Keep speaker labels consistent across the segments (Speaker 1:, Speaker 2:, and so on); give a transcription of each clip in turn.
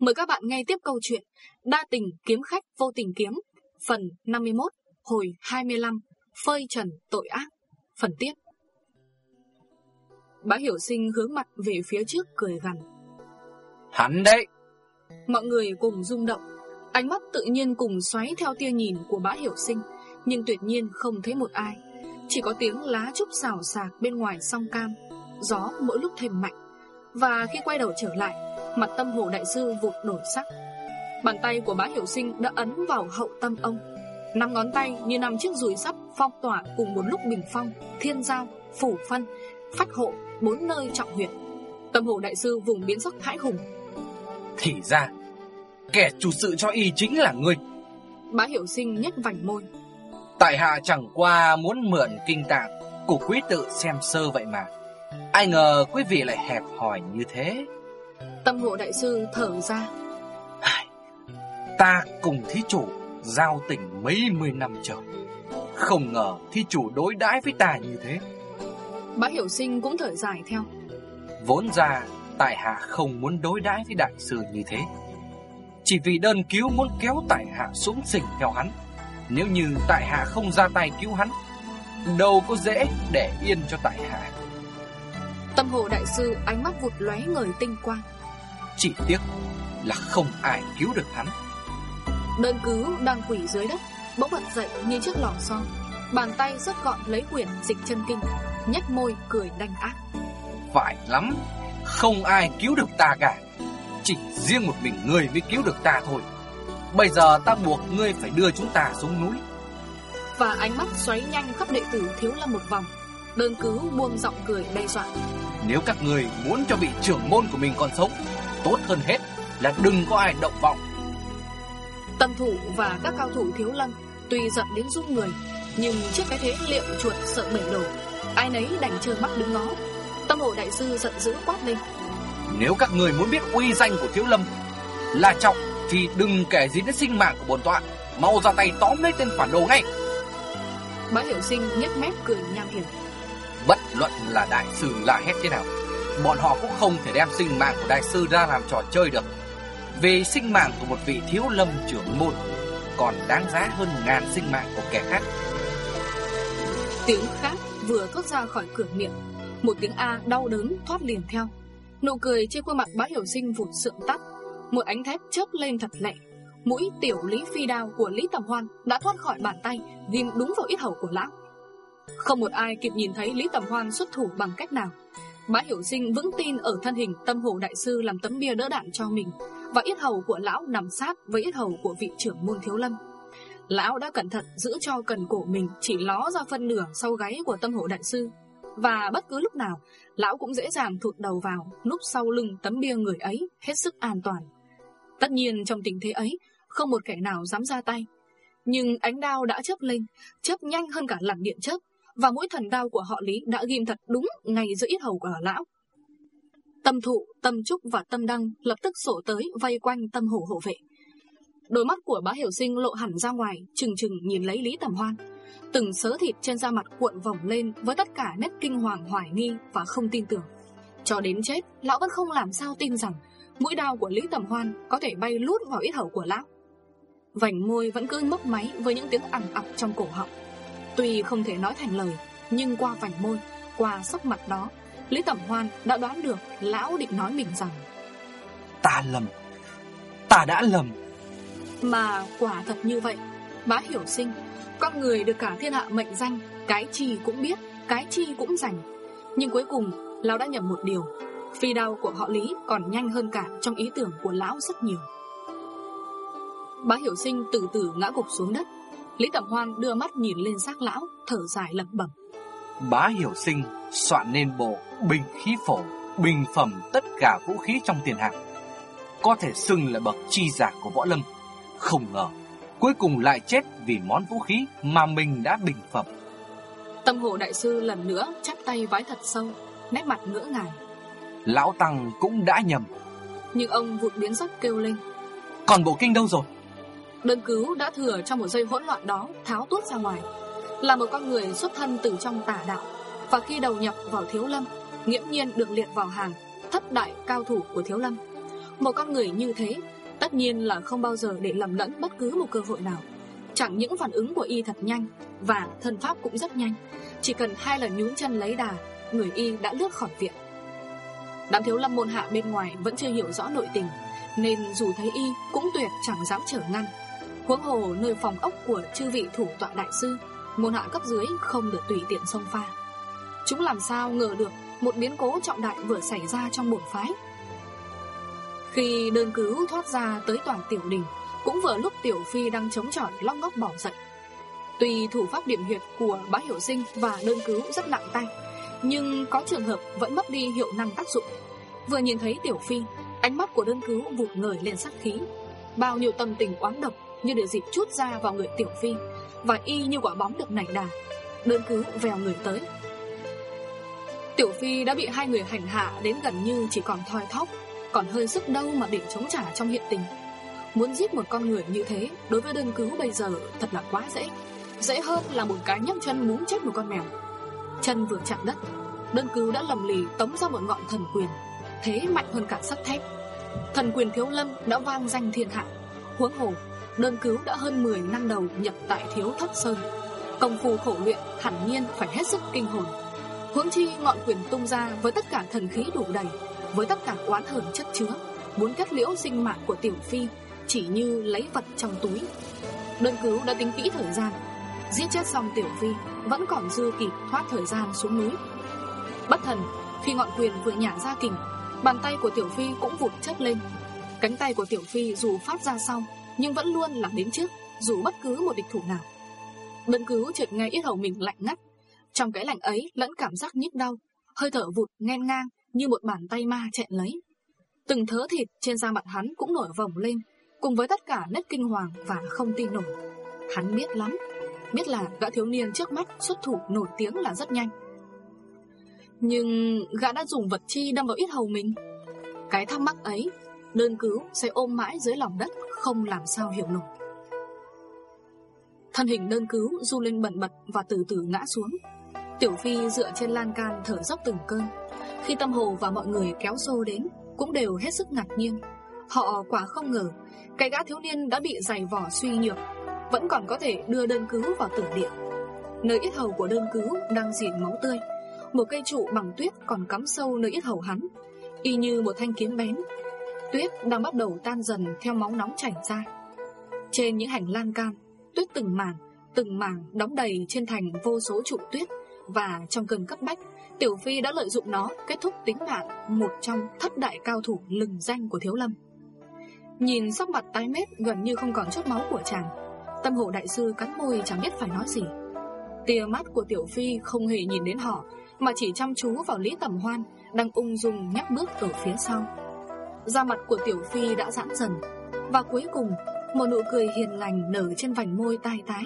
Speaker 1: Mời các bạn nghe tiếp câu chuyện Đa tình kiếm khách vô tình kiếm Phần 51 Hồi 25 Phơi trần tội ác. Phần tiếp. Bá hiểu sinh hướng mặt về phía trước cười gần
Speaker 2: Hắn đấy.
Speaker 1: Mọi người cùng rung động. Ánh mắt tự nhiên cùng xoáy theo tia nhìn của bá hiểu sinh Nhưng tuyệt nhiên không thấy một ai. Chỉ có tiếng lá trúc xào xạc bên ngoài song cam Gió mỗi lúc thêm mạnh. Và khi quay đầu trở lại Mặt tâm hồ đại sư vụt đổi sắc. Bàn tay của bá hiểu sinh đã ấn vào hậu tâm ông. Năm ngón tay như năm chiếc rùi sắp phong tỏa cùng một lúc bình phong Thiên giao, phủ phân, phách hộ Bốn nơi trọng huyệt Tâm hồ đại sư vùng biến sắc hãi hùng.
Speaker 2: Thì ra Kẻ chủ sự cho y chính là ngươi.
Speaker 1: Bá hiểu sinh nhếch vành môi.
Speaker 2: Tại hạ chẳng qua muốn mượn kinh tạng Của quý tự xem sơ vậy mà. Ai ngờ quý vị lại hẹp hòi như thế
Speaker 1: Tâm hộ đại sư thở ra.
Speaker 2: Ta cùng thí chủ Giao tình mấy mươi năm trời Không ngờ thí chủ đối đãi với ta như thế.
Speaker 1: Bá hiểu sinh cũng thở dài theo.
Speaker 2: Vốn ra Tại hạ không muốn đối đãi với đại sư như thế. Chỉ vì đơn cứu muốn kéo tại hạ xuống sinh theo hắn. Nếu như tại hạ không ra tay cứu hắn Đâu có dễ để yên cho tại hạ.
Speaker 1: Tâm hộ đại sư ánh mắt vụt lóe ngời tinh quang
Speaker 2: Chỉ tiếc là không ai cứu được hắn.
Speaker 1: Đơn cứu đang quỷ dưới đất Bỗng bật dậy như chiếc lò xo. Bàn tay rất gọn lấy quyển dịch chân kinh nhếch môi cười đanh ác.
Speaker 2: Phải lắm Không ai cứu được ta cả. Chỉ riêng một mình ngươi mới cứu được ta thôi. Bây giờ ta buộc ngươi phải đưa chúng ta xuống núi.
Speaker 1: Và ánh mắt xoáy nhanh khắp đệ tử thiếu lâm một vòng. Đơn cứu buông giọng cười đe dọa.
Speaker 2: Nếu các người muốn cho vị trưởng môn của mình còn sống Tốt hơn hết là đừng có ai động vọng.
Speaker 1: Tâm thủ và các cao thủ thiếu lâm Tuy giận đến run người Nhưng trước cái thế liệu chuột sợ bể đổ Ai nấy đành trơ mắt đứng ngó. Tâm hộ đại sư giận dữ quát lên.
Speaker 2: Nếu các người muốn biết uy danh của thiếu lâm Là trọng Thì đừng kể gì đến sinh mạng của bồn tọa Mau ra tay tóm lấy tên phản đồ ngay.
Speaker 1: Bá hiểu sinh nhếch mép cười nham hiểm.
Speaker 2: Bất luận là đại sư là hết thế nào Bọn họ cũng không thể đem sinh mạng của đại sư ra làm trò chơi được. Vì sinh mạng của một vị thiếu lâm trưởng môn Còn đáng giá hơn ngàn sinh mạng của kẻ khác.
Speaker 1: Tiếng khác vừa thoát ra khỏi cửa miệng, Một tiếng A đau đớn thoát liền theo. Nụ cười trên khuôn mặt bá hiểu sinh vụt sượng tắt, Một ánh thép chớp lên thật lệ Mũi tiểu lý phi đao của Lý Tầm Hoan Đã thoát khỏi bàn tay, Ghim đúng vào ít hầu của lão. Không một ai kịp nhìn thấy Lý Tầm Hoan xuất thủ bằng cách nào. Bá hiểu sinh vững tin ở thân hình tâm hồ đại sư Làm tấm bia đỡ đạn cho mình Và yết hầu của lão nằm sát với yết hầu của vị trưởng môn thiếu lâm. Lão đã cẩn thận giữ cho cần cổ mình chỉ ló ra phân nửa sau gáy của tâm hồ đại sư. Và bất cứ lúc nào, lão cũng dễ dàng thụt đầu vào, núp sau lưng tấm bia người ấy, hết sức an toàn. Tất nhiên trong tình thế ấy, không một kẻ nào dám ra tay. Nhưng ánh đao đã chớp lên, chớp nhanh hơn cả làn điện chớp. Và mũi thần đao của họ Lý đã ghim thật đúng ngay giữa ít hầu của lão. Tâm thụ, tâm trúc và tâm đăng lập tức sổ tới vây quanh tâm hổ hộ vệ. Đôi mắt của bá hiểu sinh lộ hẳn ra ngoài chừng chừng nhìn lấy Lý Tầm Hoan. Từng sớ thịt trên da mặt cuộn vòng lên Với tất cả nét kinh hoàng hoài nghi Và không tin tưởng. Cho đến chết lão vẫn không làm sao tin rằng Mũi đao của Lý Tầm Hoan Có thể bay lút vào ít hầu của lão. Vành môi vẫn cứ mấp máy Với những tiếng ẳng ọc trong cổ họng. Tuy không thể nói thành lời Nhưng qua vành môi, qua sắc mặt đó Lý Tầm Hoan đã đoán được Lão định nói mình rằng
Speaker 2: Ta lầm. Ta đã lầm.
Speaker 1: Mà quả thật như vậy Bá hiểu sinh Con người được cả thiên hạ mệnh danh Cái chi cũng biết Cái chi cũng rành. Nhưng cuối cùng Lão đã nhầm một điều Phi đao của họ Lý còn nhanh hơn cả Trong ý tưởng của Lão rất nhiều. Bá hiểu sinh từ từ ngã gục xuống đất Lý Tẩm Hoan đưa mắt nhìn lên xác lão Thở dài lẩm bẩm.
Speaker 2: Bá hiểu sinh soạn nên bộ Bình khí phổ Bình phẩm tất cả vũ khí trong tiền hạng. Có thể xưng là bậc chi giả của võ lâm. Không ngờ Cuối cùng lại chết vì món vũ khí Mà mình đã bình phẩm.
Speaker 1: Tâm hộ đại sư lần nữa chắp tay vái thật sâu Nét mặt ngỡ ngàng.
Speaker 2: Lão Tăng cũng đã nhầm.
Speaker 1: Nhưng ông vụt biến sắc kêu lên.
Speaker 2: Còn bộ kinh đâu rồi
Speaker 1: Đơn cứu đã thừa trong một giây hỗn loạn đó, Tháo tuốt ra ngoài. Là một con người xuất thân từ trong tà đạo, Và khi đầu nhập vào thiếu lâm, Nghiễm nhiên được liệt vào hàng Thất đại cao thủ của thiếu lâm. Một con người như thế, Tất nhiên là không bao giờ để lầm lẫn bất cứ một cơ hội nào. Chẳng những phản ứng của y thật nhanh, Và thân pháp cũng rất nhanh. Chỉ cần hai lần nhún chân lấy đà, Người y đã lướt khỏi viện. Đám thiếu lâm môn hạ bên ngoài Vẫn chưa hiểu rõ nội tình, Nên dù thấy y cũng tuyệt chẳng dám trở ngăn. Huống hồ nơi phòng ốc của chư vị thủ tọa đại sư, Môn hạ cấp dưới không được tùy tiện xông pha. Chúng làm sao ngờ được Một biến cố trọng đại vừa xảy ra trong bổn phái? Khi đơn cứu thoát ra tới toàn tiểu đình, Cũng vừa lúc tiểu phi đang chống chọi lóc ngóc bỏ dậy. Tùy thủ pháp điểm huyệt của bá hiểu sinh và đơn cứu rất nặng tay, Nhưng có trường hợp vẫn mất đi hiệu năng tác dụng. Vừa nhìn thấy tiểu phi, Ánh mắt của đơn cứu vụt ngời lên sát khí. Bao nhiêu tâm tình oán độc như địa dịp chút ra vào người tiểu phi, Và y như quả bóng được nảy đà Đơn cứu vèo người tới. Tiểu Phi đã bị hai người hành hạ đến gần như chỉ còn thoi thóp, Còn hơi sức đâu mà để chống trả trong hiện tình. Muốn giết một con người như thế Đối với đơn cứu bây giờ thật là quá dễ. Dễ hơn là một cái nhấc chân muốn chết một con mèo. Chân vừa chạm đất, Đơn cứu đã lầm lì tống ra một ngọn thần quyền, Thế mạnh hơn cả sắt thép. Thần quyền thiếu lâm đã vang danh thiên hạ, Huống hồ Đơn cứu đã hơn 10 năm đầu nhập tại thiếu thất sơn. Công phu khổ luyện hẳn nhiên phải hết sức kinh hồn. Huống chi ngọn quyền tung ra với tất cả thần khí đủ đầy, Với tất cả oán hờn chất chứa, Muốn kết liễu sinh mạng của Tiểu Phi, Chỉ như lấy vật trong túi. Đơn cứu đã tính kỹ thời gian, Giết chết xong Tiểu Phi, Vẫn còn dư kịp thoát thời gian xuống núi. Bất thần, Khi ngọn quyền vừa nhả ra kình, Bàn tay của Tiểu Phi cũng vụt chất lên. Cánh tay của Tiểu Phi dù phát ra sau nhưng vẫn luôn là đến trước, Dù bất cứ một địch thủ nào. Đơn cứu chợt ngay ít hầu mình lạnh ngắt. Trong cái lạnh ấy, lẫn cảm giác nhức đau, Hơi thở vụt ngang ngang Như một bàn tay ma chẹn lấy. Từng thớ thịt trên da mặt hắn cũng nổi vòng lên, Cùng với tất cả nét kinh hoàng Và không tin nổi. Hắn biết lắm, Biết là gã thiếu niên trước mắt xuất thủ nổi tiếng là rất nhanh. Nhưng gã đã dùng vật chi đâm vào ít hầu mình? Cái thắc mắc ấy, Đơn cứu sẽ ôm mãi dưới lòng đất. Không làm sao hiểu nổi. Thân hình đơn cứu du lên bẩn bật Và từ từ ngã xuống. Tiểu Phi dựa trên lan can thở dốc từng cơn. Khi tâm hồ và mọi người kéo xô đến, Cũng đều hết sức ngạc nhiên. Họ quả không ngờ, Cái gã thiếu niên đã bị giày vỏ suy nhược, Vẫn còn có thể đưa đơn cứu vào tử địa. Nơi ít hầu của đơn cứu Đang dịn máu tươi. Một cây trụ bằng tuyết còn cắm sâu nơi ít hầu hắn. Y như một thanh kiếm bén Tuyết đang bắt đầu tan dần Theo máu nóng chảy ra. Trên những hành lan can Tuyết từng mảng Từng mảng đóng đầy trên thành vô số trụ tuyết. Và trong cơn cấp bách, Tiểu Phi đã lợi dụng nó kết thúc tính mạng Một trong thất đại cao thủ lừng danh của Thiếu Lâm. Nhìn sắc mặt tái mét gần như không còn chút máu của chàng, Tâm hộ đại sư cắn môi chẳng biết phải nói gì. Tia mắt của Tiểu Phi không hề nhìn đến họ, Mà chỉ chăm chú vào Lý Tầm Hoan Đang ung dung nhắc bước ở phía sau. Da mặt của Tiểu Phi đã giãn dần. Và cuối cùng Một nụ cười hiền lành nở trên vành môi tai tái.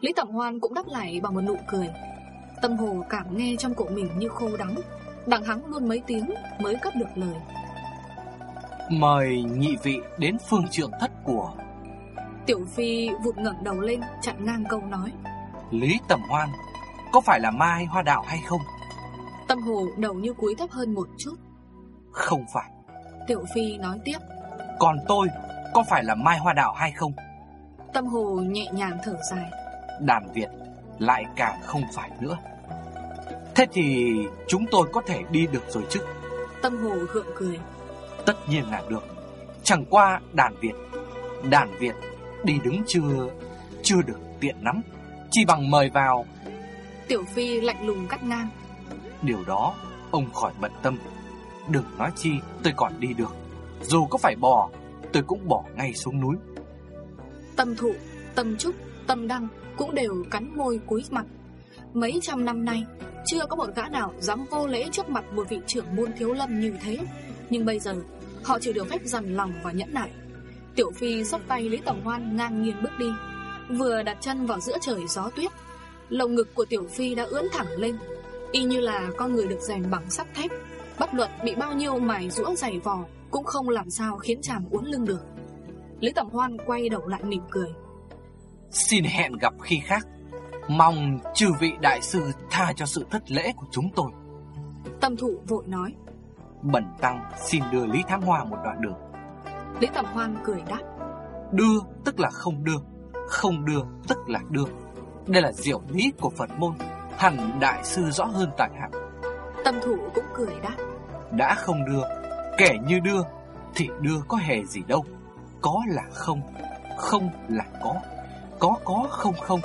Speaker 1: Lý Tầm Hoan cũng đáp lại bằng một nụ cười. Tâm hồ cảm nghe trong cổ mình như khô đắng. Đặng hắng luôn mấy tiếng mới cất được lời.
Speaker 2: Mời nhị vị đến phương trượng thất của.
Speaker 1: Tiểu Phi vụt ngẩng đầu lên chặn ngang câu nói.
Speaker 2: Lý Tầm Hoan Có phải là Mai Hoa Đạo hay không?
Speaker 1: Tâm hồ đầu như cúi thấp hơn một chút.
Speaker 2: Không phải
Speaker 1: Tiểu Phi nói tiếp.
Speaker 2: Còn tôi có phải là Mai Hoa Đạo hay không?
Speaker 1: Tâm hồ nhẹ nhàng thở dài.
Speaker 2: Đàn Việt lại càng không phải nữa. Thế thì chúng tôi có thể đi được rồi chứ?
Speaker 1: Tâm hồ gượng cười.
Speaker 2: Tất nhiên là được. Chẳng qua đàn Việt Đàn Việt đi đứng chưa Chưa được tiện lắm. Chỉ bằng mời vào.
Speaker 1: Tiểu Phi lạnh lùng cắt ngang.
Speaker 2: Điều đó ông khỏi bận tâm Đừng nói chi tôi còn đi được. Dù có phải bỏ, Tôi cũng bỏ ngay xuống núi.
Speaker 1: Tâm thụ, tâm trúc, tâm đăng Cũng đều cắn môi cúi mặt. Mấy trăm năm nay Chưa có một gã nào dám vô lễ trước mặt một vị trưởng môn thiếu lâm như thế. Nhưng bây giờ Họ chỉ được phép dằn lòng và nhẫn nại. Tiểu Phi sốc tay Lý Tổng Hoan ngang nhiên bước đi. Vừa đặt chân vào giữa trời gió tuyết Lồng ngực của Tiểu Phi đã ưỡn thẳng lên. Y như là con người được rèn bằng sắt thép. Bất luận bị bao nhiêu mài rũa dày vò Cũng không làm sao khiến chàng uốn lưng được. Lý Tẩm Hoan quay đầu lại mỉm cười.
Speaker 2: Xin hẹn gặp khi khác. Mong chư vị đại sư tha cho sự thất lễ của chúng tôi.
Speaker 1: Tâm thủ vội nói.
Speaker 2: Bẩn tăng xin đưa Lý Thám Hoa một đoạn đường.
Speaker 1: Lý Tầm Hoan cười đáp.
Speaker 2: Đưa tức là không đưa Không đưa tức là đưa. Đây là diệu lý của Phật môn Hẳn đại sư rõ hơn tại hạ.
Speaker 1: Tâm thủ cũng cười đáp
Speaker 2: Đã không đưa. Kẻ như đưa Thì đưa có hề gì đâu. Có là không Không là có. Có có không không.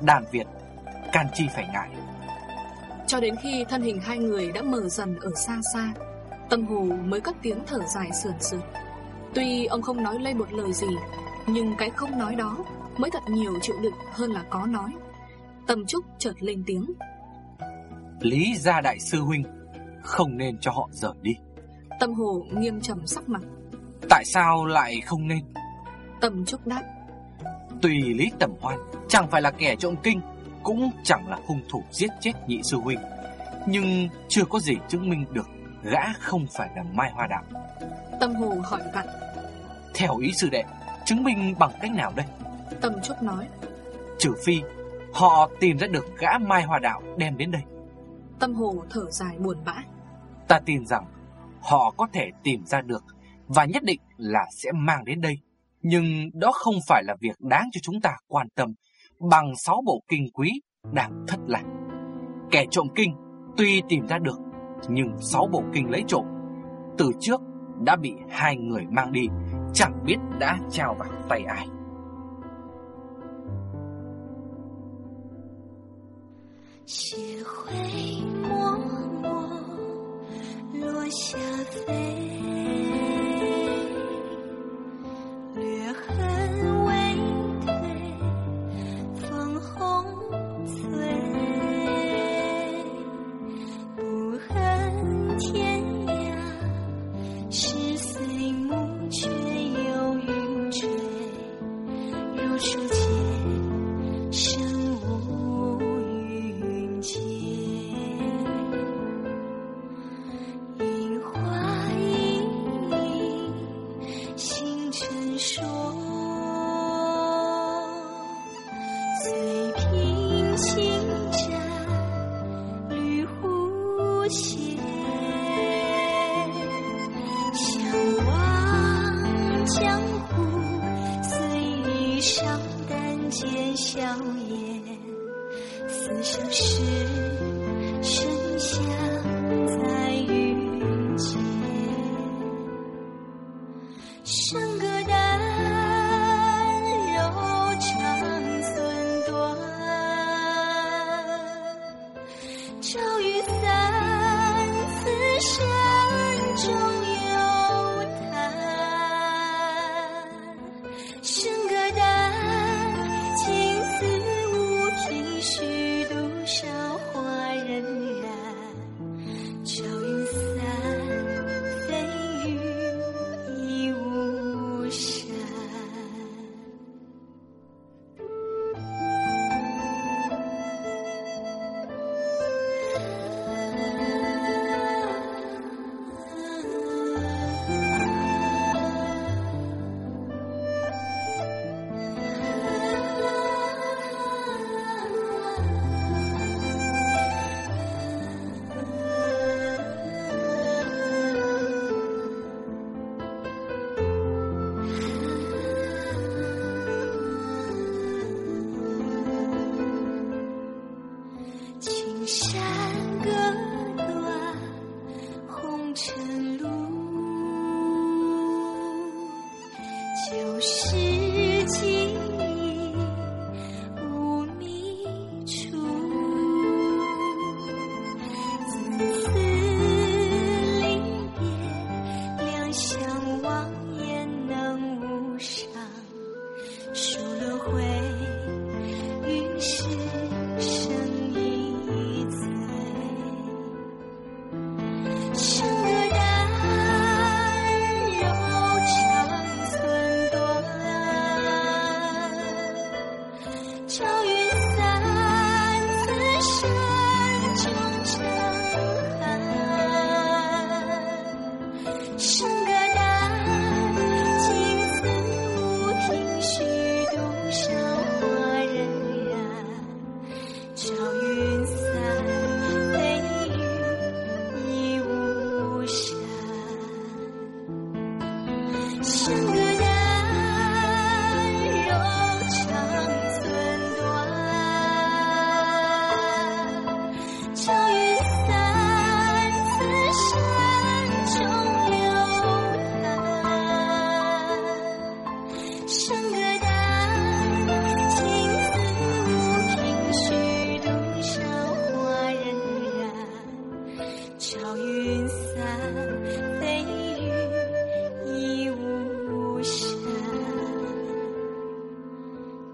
Speaker 2: Đàn Việt Can chi phải ngại.
Speaker 1: Cho đến khi thân hình hai người đã mờ dần ở xa xa Tâm Hồ mới cất tiếng thở dài sườn sượt. Tuy ông không nói lên một lời gì Nhưng cái không nói đó Mới thật nhiều chịu đựng hơn là có nói. Tâm Trúc chợt lên tiếng.
Speaker 2: Lý gia đại sư huynh Không nên cho họ rời đi.
Speaker 1: Tâm Hồ nghiêm trầm sắc mặt.
Speaker 2: Tại sao lại không nên?
Speaker 1: Tâm Trúc đáp.
Speaker 2: Tùy Lý Tẩm Hoan Chẳng phải là kẻ trộm kinh Cũng chẳng là hung thủ giết chết nhị sư huynh. Nhưng chưa có gì chứng minh được Gã không phải là Mai Hoa Đạo
Speaker 1: Tâm Hồ hỏi vặn.
Speaker 2: Theo ý sư đệ Chứng minh bằng cách nào đây?
Speaker 1: Tâm Trúc nói.
Speaker 2: Trừ phi Họ tìm ra được gã Mai Hoa Đạo đem đến đây.
Speaker 1: Tâm Hồ thở dài buồn bã
Speaker 2: Ta tin rằng họ có thể tìm ra được và nhất định là sẽ mang đến đây. Nhưng đó không phải là việc đáng cho chúng ta quan tâm bằng sáu bộ kinh quý đang thất lạc. Kẻ trộm kinh tuy tìm ra được nhưng sáu bộ kinh lấy trộm từ trước đã bị hai người mang đi, chẳng biết đã trao vào tay ai.
Speaker 3: Chia khuấy 下飞，少胆间笑颜，似相识。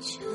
Speaker 3: 秋。